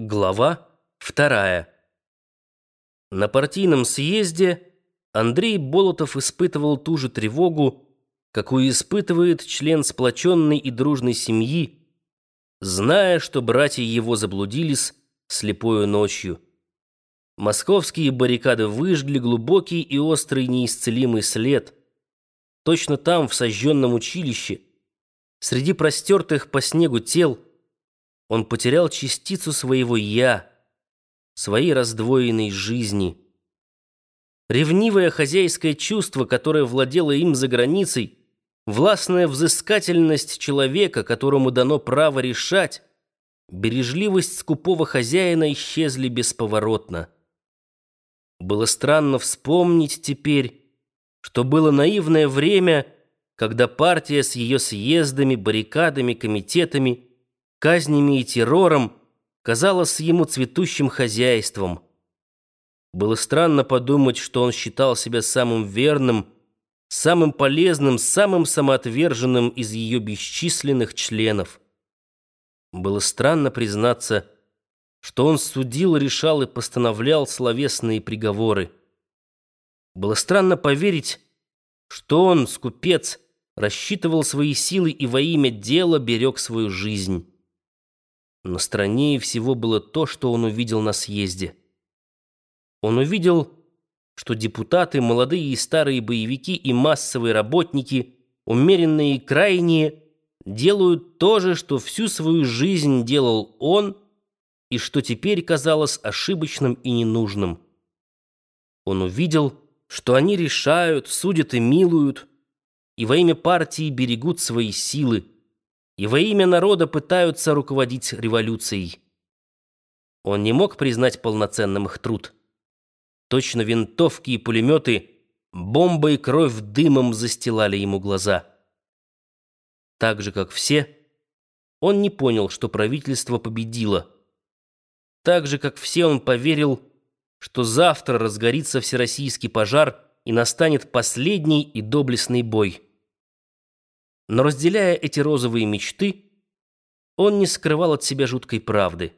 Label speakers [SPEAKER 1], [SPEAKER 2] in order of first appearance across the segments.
[SPEAKER 1] Глава вторая. На партийном съезде Андрей Болотов испытывал ту же тревогу, какую испытывает член сплоченной и дружной семьи, зная, что братья его заблудились слепою ночью. Московские баррикады выжгли глубокий и острый неисцелимый след. Точно там, в сожженном училище, среди простертых по снегу тел, он потерял частицу своего «я», своей раздвоенной жизни. Ревнивое хозяйское чувство, которое владело им за границей, властная взыскательность человека, которому дано право решать, бережливость скупого хозяина исчезли бесповоротно. Было странно вспомнить теперь, что было наивное время, когда партия с ее съездами, баррикадами, комитетами – казнями и террором казалось ему цветущим хозяйством. Было странно подумать, что он считал себя самым верным, самым полезным, самым самоотверженным из ее бесчисленных членов. Было странно признаться, что он судил, решал и постановлял словесные приговоры. Было странно поверить, что он, скупец, рассчитывал свои силы и во имя дела берег свою жизнь. Но страннее всего было то, что он увидел на съезде. Он увидел, что депутаты, молодые и старые боевики и массовые работники, умеренные и крайние, делают то же, что всю свою жизнь делал он, и что теперь казалось ошибочным и ненужным. Он увидел, что они решают, судят и милуют, и во имя партии берегут свои силы, и во имя народа пытаются руководить революцией. Он не мог признать полноценным их труд. Точно винтовки и пулеметы, бомбы и кровь дымом застилали ему глаза. Так же, как все, он не понял, что правительство победило. Так же, как все, он поверил, что завтра разгорится всероссийский пожар и настанет последний и доблестный бой. Но разделяя эти розовые мечты, он не скрывал от себя жуткой правды.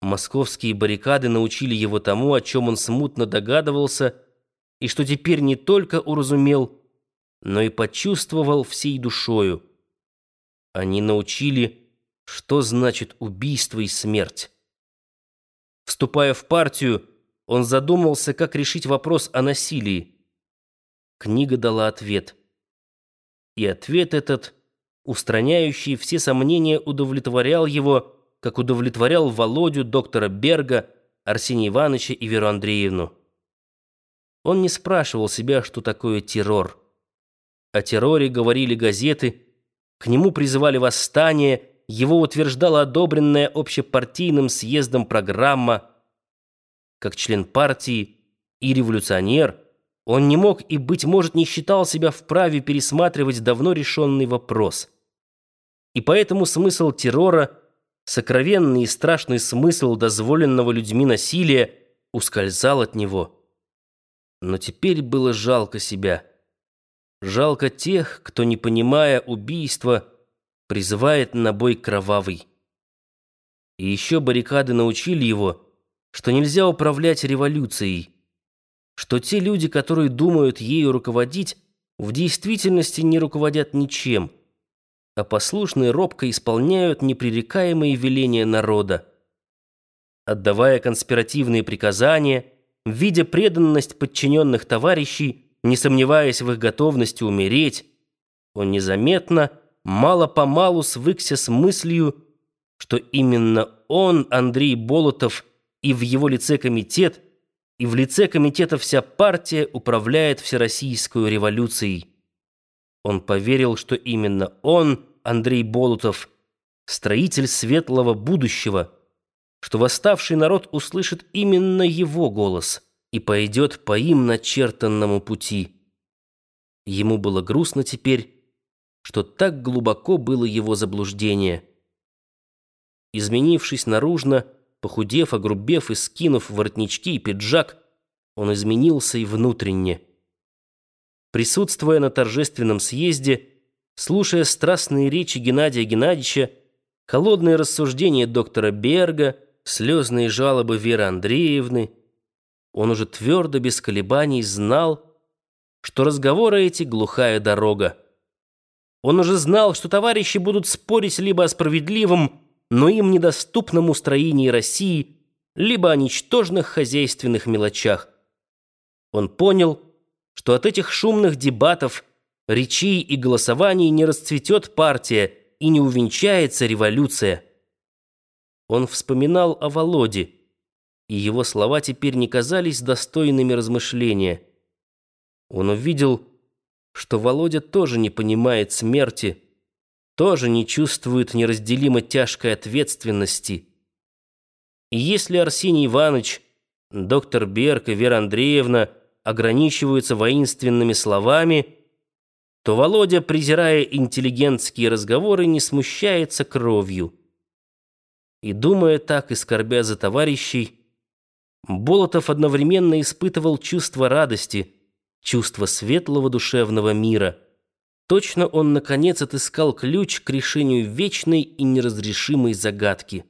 [SPEAKER 1] Московские баррикады научили его тому, о чем он смутно догадывался, и что теперь не только уразумел, но и почувствовал всей душою. Они научили, что значит убийство и смерть. Вступая в партию, он задумался, как решить вопрос о насилии. Книга дала ответ – и ответ этот, устраняющий все сомнения, удовлетворял его, как удовлетворял Володю, доктора Берга, Арсения Ивановича и Веру Андреевну. Он не спрашивал себя, что такое террор. О терроре говорили газеты, к нему призывали восстание, его утверждала одобренная общепартийным съездом программа. Как член партии и революционер – он не мог и, быть может, не считал себя вправе пересматривать давно решенный вопрос. И поэтому смысл террора, сокровенный и страшный смысл дозволенного людьми насилия, ускользал от него. Но теперь было жалко себя. Жалко тех, кто, не понимая убийства, призывает на бой кровавый. И еще баррикады научили его, что нельзя управлять революцией – что те люди, которые думают ею руководить, в действительности не руководят ничем, а послушно и робко исполняют непререкаемые веления народа. Отдавая конспиративные приказания, видя преданность подчиненных товарищей, не сомневаясь в их готовности умереть, он незаметно, мало-помалу свыкся с мыслью, что именно он, Андрей Болотов, и в его лице комитет – и в лице комитета вся партия управляет всероссийскую революцией. Он поверил, что именно он, Андрей Болотов, строитель светлого будущего, что восставший народ услышит именно его голос и пойдет по им начертанному пути. Ему было грустно теперь, что так глубоко было его заблуждение. Изменившись наружно, Похудев, огрубев и скинув воротнички и пиджак, он изменился и внутренне. Присутствуя на торжественном съезде, слушая страстные речи Геннадия Геннадьевича, холодные рассуждения доктора Берга, слезные жалобы Веры Андреевны. Он уже твердо, без колебаний знал, что разговоры эти — глухая дорога. Он уже знал, что товарищи будут спорить либо о справедливом, но им недоступном устроении России, либо о ничтожных хозяйственных мелочах. Он понял, что от этих шумных дебатов, речей и голосований не расцветет партия и не увенчается революция. Он вспоминал о Володе, и его слова теперь не казались достойными размышления. Он увидел, что Володя тоже не понимает смерти, тоже не чувствует неразделимо тяжкой ответственности. И если Арсений Иванович, доктор Берг и Вера Андреевна ограничиваются воинственными словами, то Володя, презирая интеллигентские разговоры, не смущается кровью. И думая так и скорбя за товарищей, Болотов одновременно испытывал чувство радости, чувство светлого душевного мира. Точно он, наконец, отыскал ключ к решению вечной и неразрешимой загадки.